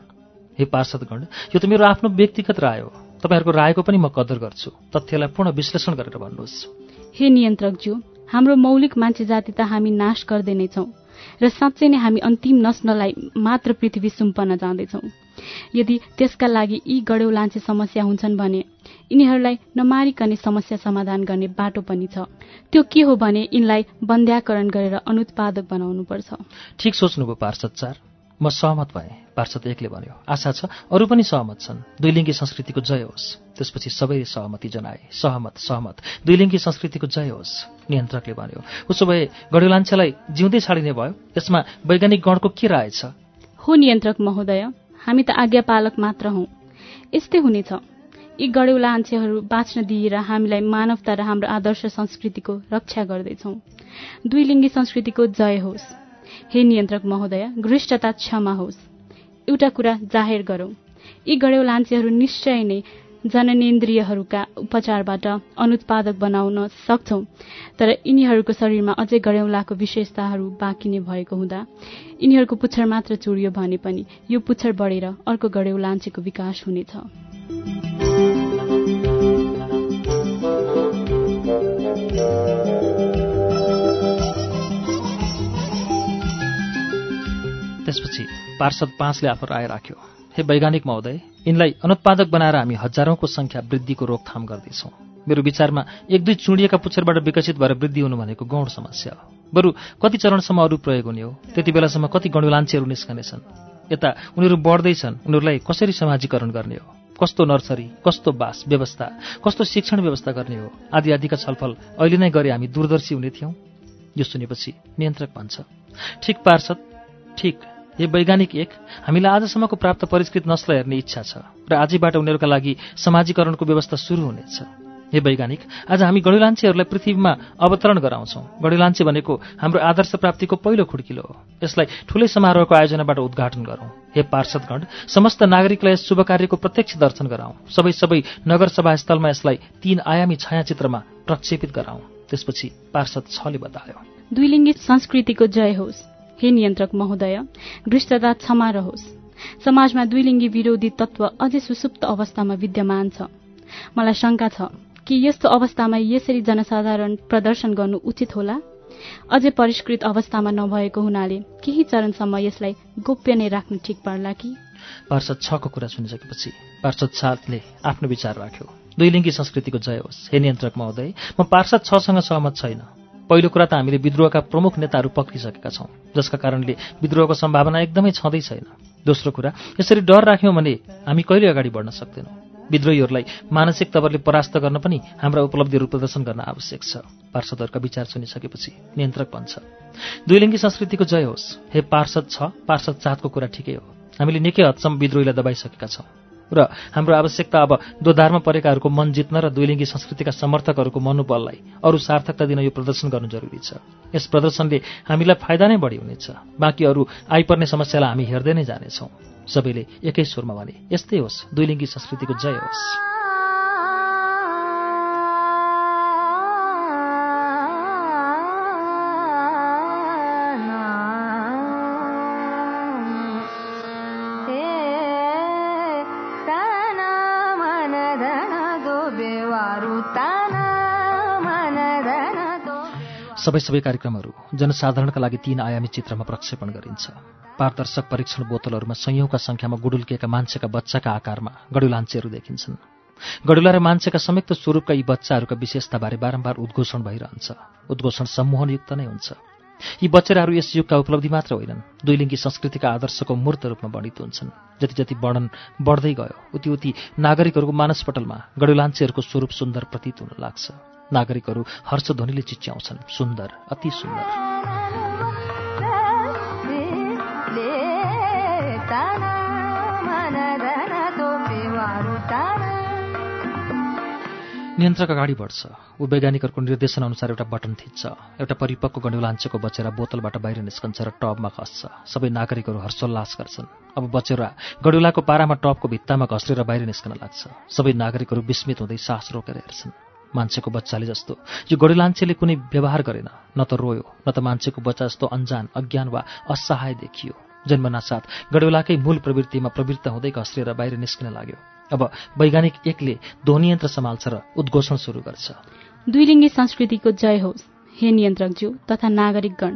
A: हे पार्षदगण यो त मेरो आफ्नो व्यक्तिगत राय हो। तपाईँहरूको रायको पनि म कदर गर्छु। तथ्यलाई पूर्ण विश्लेषण गरेर भन्नुहोस्।
B: हे नियन्त्रकज्यू हाम्रो मौलिक मान्छे जाति त हामी नाश गर्दै नै छौँ। र साँच्चै नै हामी अन्तिम नस्ललाई मात्र पृथ्वी सुम्पन जाँदैछौँ। यदि त्यसका लागि यी गढेउ लान्छे समस्या हुन्छन् भने यिनीहरूलाई नमारिकने समस्या समाधान गर्ने बाटो पनि छ। त्यो के हो भने यिनलाई बन्ध्याकरण गरेर अनुत्पादक बनाउनुपर्छ।
A: ठिक सोच्नुभयो पार्षद चार। म सहमत भएँ। पार्षद एकले भन्यो आशा छ अरू पनि सहमत छन्। दुईलिङ्गी संस्कृतिको जय होस्। त्यसपछि सबैले सहमति जनाए। सहमत सहमत। दुईलिङ्गी संस्कृतिको जय होस्। नियन्त्रकले भन्यो उसो भए गढुलान्छेलाई जिउँदै छाडिने भयो। यसमा वैज्ञानिक गणको के राय छ?
B: हो नियन्त्रक महोदय हामी त आज्ञापालक मात्र हौँ। यस्तै हुनेछ। यी गढेउला लान्छेहरू बाँच्न दिएर हामीलाई मानवता र हाम्रो आदर्श संस्कृतिको रक्षा गर्दैछौँ। दुईलिङ्गी संस्कृतिको जय होस्। हे नियन्त्रक महोदय घृष्टता क्षमा होस्। एउटा कुरा जाहेर गरौँ। यी गढेउ लान्छेहरू निश्चय नै जननेन्द्रियहरूका उपचारबाट अनुत्पादक बनाउन सक्छौँ तर यिनीहरूको शरीरमा अझै गढेौलाको विशेषताहरू बाँकी नै भएको हुँदा यिनीहरूको पुच्छर मात्र चुडियो भने पनि यो पुच्छर बढेर अर्को गढेउ लान्छेको विकास हुनेछ।
A: त्यसपछि पार्षद पाँचले आफ्नो राय राख्यो। हे वैज्ञानिक महोदय यिनलाई अनुत्पादक बनाएर हामी हजारौंको संख्या वृद्धिको रोकथाम गर्दैछौँ। मेरो विचारमा एक दुई चुडिएका पुच्छरबाट विकसित भएर वृद्धि हुनु भनेको गौण समस्या हो। बरु कति चरणसम्म अरू प्रयोग हुने हो? त्यति बेलासम्म कति गणुलान्छेहरू निस्कनेछन्? यता उनीहरू बढ्दैछन् उनीहरूलाई कसरी समाजीकरण गर्ने हो? कस्तो नर्सरी कस्तो बास व्यवस्था कस्तो शिक्षण व्यवस्था गर्ने हो? आदि आदिका छलफल अहिले नै गरे हामी दूरदर्शी हुने थियौँ? यो सुनेपछि नियन्त्रक भन्छ ठिक पार्षद ठिक। हे वैज्ञानिक एक हामीलाई आजसम्मको प्राप्त परिष्कृत नस्ल हेर्ने इच्छा छ र आजैबाट उनीहरूका लागि समाजीकरणको व्यवस्था सुरु हुनेछ। हे वैज्ञानिक आज हामी गढुलान्छेहरूलाई पृथ्वीमा अवतरण गराउँछौँ। गढुलान्छे भनेको हाम्रो आदर्श प्राप्तिको पहिलो खुड्किलो हो। यसलाई ठूलै समारोहको आयोजनाबाट उद्घाटन गरौँ। हे पार्षदगण समस्त नागरिकलाई यस शुभ कार्यको प्रत्यक्ष दर्शन गराउँ। सबै सबै नगरसभा स्थलमा यसलाई तीन आयामी छायाचित्रमा प्रक्षेपित गराउँ। त्यसपछि पार्षद छले बतायो।
B: दुईलिङ्गी संस्कृतिको जय होस्। हे नियन्त्रक महोदय दृष्टता क्षमा रहोस्। समाजमा दुईलिङ्गी विरोधी तत्व अझै सुसुप्त अवस्थामा विद्यमान छ। मलाई शङ्का छ कि यस्तो अवस्थामा यसरी जनसाधारण प्रदर्शन गर्नु उचित होला? अझै परिष्कृत अवस्थामा नभएको हुनाले केही चरणसम्म यसलाई गोप्य नै राख्नु ठिक पर्ला कि?
A: पार्षद छको कुरा सुनिसकेपछि पार्षद सातले आफ्नो विचार राख्यो। दुईलिङ्गी संस्कृतिको जय होस्। हे नियन्त्रक महोदय म पार्षद छसँग सहमत छैन। पहिलो कुरा त हामीले विद्रोहका प्रमुख नेताहरू पक्रिसकेका छौँ जसका कारणले विद्रोहको सम्भावना एकदमै छँदै छैन। दोस्रो कुरा यसरी डर राख्यौँ भने हामी कहिले अगाडि बढ्न सक्दैनौँ? विद्रोहीहरूलाई मानसिक तवरले परास्त गर्न पनि हाम्रा उपलब्धिहरू प्रदर्शन गर्न आवश्यक छ पार्षदहरूका विचार सुनिसकेपछि नियन्त्रक भन्छ दुईलिङ्गी संस्कृतिको जय होस्। हे पार्षद छ पार्षद चातको कुरा ठिकै हो। हामीले निकै हदसम्म विद्रोहीलाई दबाइसकेका छौँ। र हाम्रो आवश्यकता अब दोधारमा परेकाहरूको मन जित्न र दुईलिङ्गी संस्कृतिका समर्थकहरूको मनोबललाई अरू सार्थकता दिन यो प्रदर्शन गर्नु जरुरी छ। यस प्रदर्शनले हामीलाई फाइदा नै बढी हुनेछ। बाँकी अरू आइपर्ने समस्यालाई हामी हेर्दै नै जानेछौँ। सबैले एकै स्वरमा भने यस्तै होस् दुईलिङ्गी संस्कृतिको जय होस्। सबै सबै कार्यक्रमहरू जनसाधारणका लागि तीन आयामी चित्रमा प्रक्षेपण गरिन्छ। पारदर्शक परीक्षण बोतलहरूमा संयौंका सङ्ख्यामा गुडुल्किएका मान्छेका बच्चाका आकारमा गडुलाञ्चेहरू देखिन्छन्। गडुला र मान्छेका संयुक्त स्वरूपका यी बच्चाहरूका विशेषताबारे बारम्बार उद्घोषण भइरहन्छ। उद्घोषण सम्मोहनयुक्त नै हुन्छ। यी बच्चेराहरू यस युगका उपलब्धि मात्र होइनन्। दुईलिङ्गी संस्कृतिका आदर्शको मूर्त रूपमा वर्णित हुन्छन्। जति जति वर्णन बढ्दै गयो उति उति नागरिकहरूको मानसपटलमा गडुलाञ्चेहरूको स्वरूप सुन्दर प्रतीत हुन लाग्छ। नागरिकहरू हर्षध्वनिले चिच्याउँछन्। सुन्दर अति सुन्दर। नियन्त्रक अगाडि बढ्छ। ऊ वैज्ञानिकहरूको निर्देशन अनुसार एउटा बटन थिच्छ। एउटा परिपक्व गणुलाञ्चको बचेरा बोतलबाट बाहिर निस्कन्छ र टबमा खस्छ। सबै नागरिकहरू हर्षोल्लास गर्छन्। अब बचेरा गडुलाको पारामा टबको भित्तामा घस्रेर बाहिर निस्कन लाग्छ। सबै नागरिकहरू विस्मित हुँदै सास रोकेर हेर्छन्। मान्छेको बच्चाले जस्तो। यो गडुलाञ्चेले कुनै व्यवहार गरेन। न त रोयो न त मान्छेको बच्चा जस्तो अन्जान अज्ञान वा असहाय देखियो। जन्मनासाथ गडुलाकै मूल प्रवृत्तिमा प्रवृत्त हुँदै घस्रिएर बाहिर निस्किन लाग्यो। अब वैज्ञानिक एकले ध्वनि यन्त्र सम्हाल्छ र उद्घोषण सुरु गर्छ।
B: दुईलिङ्गी संस्कृतिको जय होस्। हे नियन्त्रकज्यू तथा नागरिकगण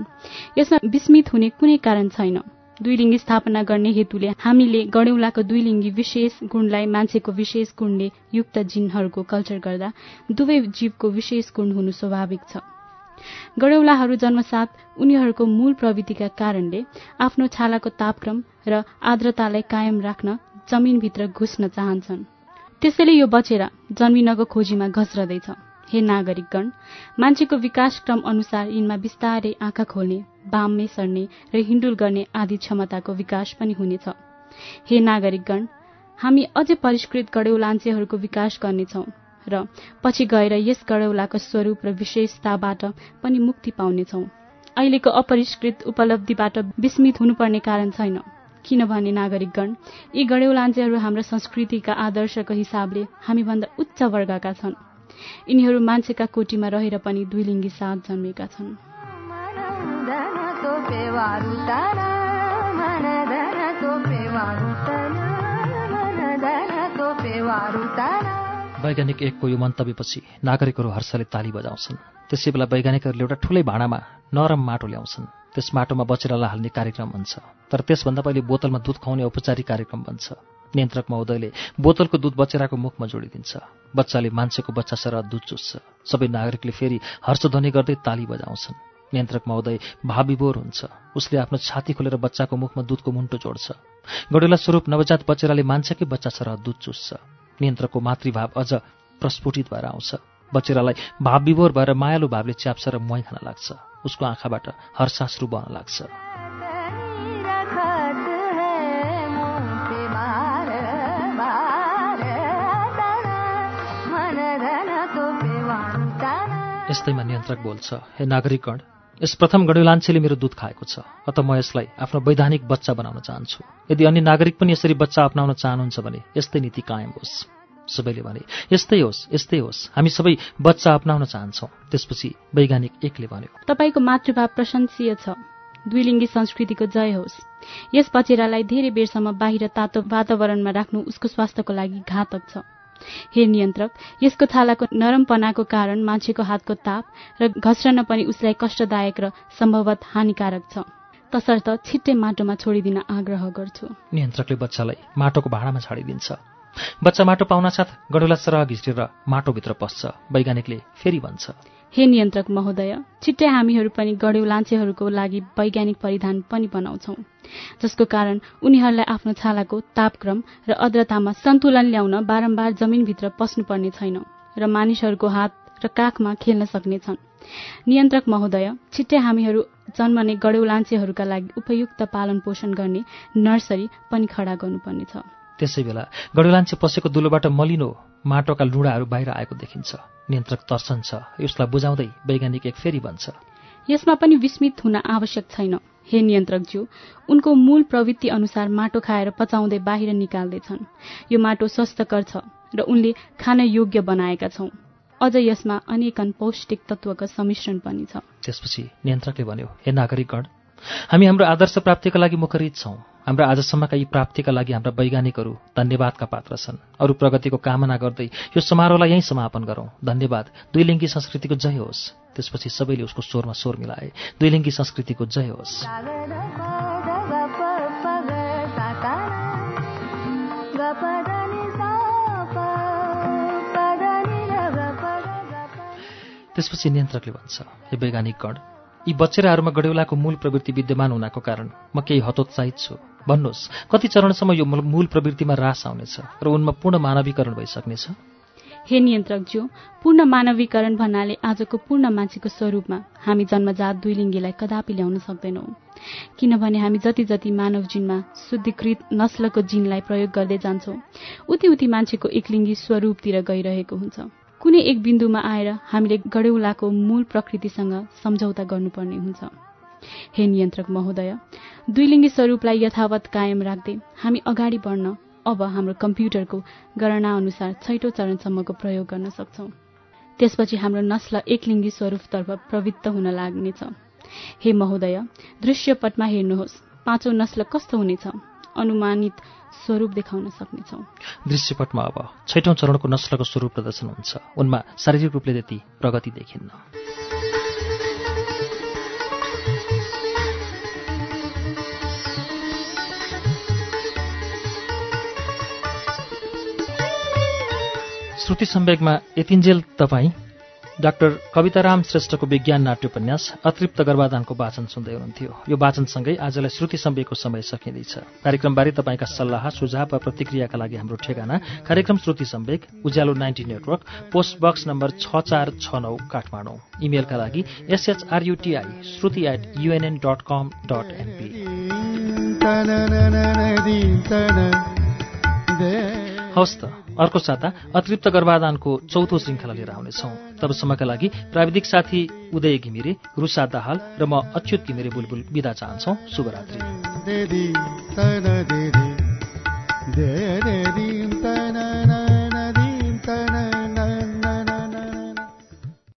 B: यसमा विस्मित हुने कुनै कारण छैन। दुईलिङ्गी स्थापना गर्ने हेतुले हामीले गणेउलाको दुईलिङ्गी विशेष गुणलाई मान्छेको विशेष गुणले युक्त जिनहरूको कल्चर गर्दा दुवै जीवको विशेष गुण हुनु स्वाभाविक छ। गडौलाहरू जन्मसाथ उनीहरूको मूल प्रवृत्तिका कारणले आफ्नो छालाको तापक्रम र आर्द्रतालाई कायम राख्न जमिनभित्र घुस्न चाहन्छन्। त्यसैले यो बचेर जन्मिनको खोजीमा घस्रदैछ। हे नागरिकगण मान्छेको विकासक्रम अनुसार यिनमा बिस्तारै आँखा खोल्ने बाममे सर्ने र हिन्डुल गर्ने आदि क्षमताको विकास पनि हुनेछ। हे नागरिकगण हामी अझै परिष्कृत गडेउलान्छेहरूको विकास गर्नेछौँ र पछि गएर यस गडौलाको स्वरूप र विशेषताबाट पनि मुक्ति पाउनेछौँ। अहिलेको अपरिष्कृत उपलब्धिबाट विस्मित हुनुपर्ने कारण छैन। किनभने नागरिकगण यी गडेउलान्छेहरू हाम्रो संस्कृतिका आदर्शको हिसाबले हामीभन्दा उच्च वर्गका छन्। यिनीहरू मान्छेका कोटीमा रहेर पनि दुईलिङ्गी साथ जन्मेका छन्।
A: वैज्ञानिक एकको यो मन्तव्यपछि नागरिकहरू हर्षले ताली बजाउँछन्। त्यसै बेला वैज्ञानिकहरूले एउटा ठुलै भाँडामा नरम माटो ल्याउँछन्। त्यस माटोमा बचेरालाई हाल्ने कार्यक्रम हुन्छ। तर त्यसभन्दा पहिले बोतलमा दुध खुवाउने औपचारिक कार्यक्रम बन्छ। नियन्त्रक महोदयले बोतलको दुध बचेराको मुखमा जोडिदिन्छ। बच्चाले मान्छेको बच्चा सरह दुध चुस्छ। सबै नागरिकले फेरि हर्षध्वनि गर्दै ताली बजाउँछन्। नियन्त्रक महोदय भावविभोर हुन्छ। उसले आफ्नो छाती खोलेर बच्चाको मुखमा दुधको मुन्टो जोड्छ। गडुला स्वरूप नवजात बचेराले मान्छेकै बच्चा सरह दुध चुस्छ। नियन्त्रकको मातृभाव अझ प्रस्फुटित भएर आउँछ। बचेरालाई भावविभोर भएर मायालु भावले च्याप्छ र मुहाइ खान लाग्छ। उसको आँखाबाट हर्षाश्रु बहन लाग्छ। यस्तैमा नियन्त्रक बोल्छ हे नागरिकगण यस प्रथम गणुलान्छेले मेरो दुध खाएको छ अत म यसलाई आफ्नो वैधानिक बच्चा बनाउन चाहन्छु। यदि अन्य नागरिक पनि यसरी बच्चा अप्नाउन चाहनुहुन्छ भने यस्तै नीति कायम होस्। सबैले भने यस्तै होस् यस्तै होस्। हामी सबै बच्चा अप्नाउन चाहन्छौँ। त्यसपछि वैज्ञानिक एकले भन्यो
B: तपाईँको मातृभाव प्रशंसीय छ। दुईलिङ्गी संस्कृतिको जय होस्। यस बचेरालाई धेरै बेरसम्म बाहिर तातो वातावरणमा राख्नु उसको स्वास्थ्यको लागि घातक छ। हे नियन्त्रक यसको छालाको नरमपनाको कारण मान्छेको हातको ताप र घस्रन पनि उसलाई कष्टदायक र सम्भवत हानिकारक छ। तसर्थ छिट्टै माटोमा छोडिदिन आग्रह गर्छु।
A: नियन्त्रकले बच्चालाई माटोको भाँडामा छाडिदिन्छ। बच्चा माटो पाउनासाथ गडुला सरह घिस्रेर माटोभित्र पस्छ। वैज्ञानिकले फेरि भन्छ।
B: हे नियन्त्रक महोदय छिट्टै हामीहरू पनि गढ्यौ लान्छेहरूको लागि वैज्ञानिक परिधान पनि बनाउँछौँ जसको कारण उनीहरूलाई आफ्नो छालाको तापक्रम र अद्रतामा सन्तुलन ल्याउन बारम्बार जमिनभित्र पस्नुपर्ने छैन र मानिसहरूको हात र काखमा खेल्न सक्नेछन्। नियन्त्रक महोदय छिट्टै हामीहरू जन्मने गढ्यौ लान्छेहरूका लागि उपयुक्त पालन पोषण गर्ने नर्सरी पनि खडा गर्नुपर्नेछ।
A: त्यसै बेला गडुलान्छे पसेको दुलोबाट मलिनो माटोका लुडाहरू बाहिर आएको देखिन्छ। नियन्त्रक तर्सन्छ उसलाई बुझाउँदै वैज्ञानिक एक फेरि भन्छ
B: यसमा पनि विस्मित हुन आवश्यक छैन। हे नियन्त्रकज्यू उनको मूल प्रवृत्ति अनुसार माटो खाएर पचाउँदै बाहिर निकाल्दैछन्। यो माटो स्वस्थकर छ र उनले खान योग्य बनाएका छौं। अझ यसमा अनेकन पौष्टिक तत्वको सम्मिश्रण पनि छ।
A: त्यसपछि नियन्त्रकले भन्यो हे नागरिकगण हामी हाम्रो आदर्श प्राप्तिका लागि मुखरित छौँ। हाम्रा आजसम्मका यी प्राप्तिका लागि हाम्रा वैज्ञानिकहरू धन्यवादका पात्र छन्। अरू प्रगतिको कामना गर्दै यो समारोहलाई यहीँ समापन गरौँ। धन्यवाद। दुईलिङ्गी संस्कृतिको जय होस्। त्यसपछि सबैले उसको स्वरमा स्वर मिलाए। दुईलिङ्गी संस्कृतिको जय होस्। त्यसपछि नियन्त्रकले भन्छ हे वैज्ञानिकगण यी बच्चेराहरूमा गडेउलाको मूल प्रवृत्ति विद्यमान हुनाको कारण म केही हतोत्साहित छु। भन्नुहोस् कति चरणसम्म यो मूल प्रवृत्तिमा रास आउनेछ र उनमा पूर्ण मानवीकरण भइसक्नेछ?
B: हे नियन्त्रकज्यू पूर्ण मानवीकरण भन्नाले आजको पूर्ण मान्छेको स्वरूपमा हामी जन्मजात दुईलिङ्गीलाई कदापि ल्याउन सक्दैनौँ। किनभने हामी जति जति मानव जिनमा शुद्धिकृत नस्लको जिनलाई प्रयोग गर्दै जान्छौँ उति उति मान्छेको एकलिङ्गी स्वरूपतिर गइरहेको हुन्छ। कुनै एक बिन्दुमा आएर हामीले गडेउलाको मूल प्रकृतिसँग सम्झौता गर्नुपर्ने हुन्छ। हे नियन्त्रक महोदय दुईलिङ्गी स्वरूपलाई यथावत कायम राख्दै हामी अगाडि बढ्न अब हाम्रो कम्प्युटरको गणना अनुसार छैटौँ चरणसम्मको प्रयोग गर्न सक्छौँ। त्यसपछि हाम्रो नस्ल एकलिङ्गी स्वरूपतर्फ प्रवृत्त हुन लाग्नेछ। हे महोदय दृश्यपटमा हेर्नुहोस् पाँचौँ नस्ल कस्तो हुनेछ? अनुमानित स्वरूप देखाउन सक्नेछौँ।
A: दृश्यपटमा अब छैटौँ चरणको नस्लको स्वरूप प्रदर्शन हुन्छ। उनमा शारीरिक रूपले त्यति प्रगति देखिन्न। श्रुति सम्वेकमा यतिन्जेल तपाईँ डाक्टर कविताराम श्रेष्ठको विज्ञान नाट्योपन्यास अतृप्त गर्भाधानको वाचन सुन्दै हुनुहुन्थ्यो। यो वाचनसँगै आजलाई श्रुति सम्वेकको समय सकिँदैछ। कार्यक्रमबारे तपाईँका सल्लाह सुझाव वा प्रतिक्रियाका लागि हाम्रो ठेगाना कार्यक्रम Shruti Sambeg Ujyaalo ninety network post box number छ चार छ नौ काठमाडौँ। इमेलका लागि SHRUTI Shruti at UNN dot com dot NP हवस् त अर्को साता अतृप्त गर्भाधानको चौथो श्रृङ्खला लिएर आउनेछौँ। तबसम्मका लागि प्राविधिक साथी उदय घिमिरे रुसा दाहाल र म अच्युत घिमिरे बुलबुल बिदा चाहन्छौ। शुभरात्रि।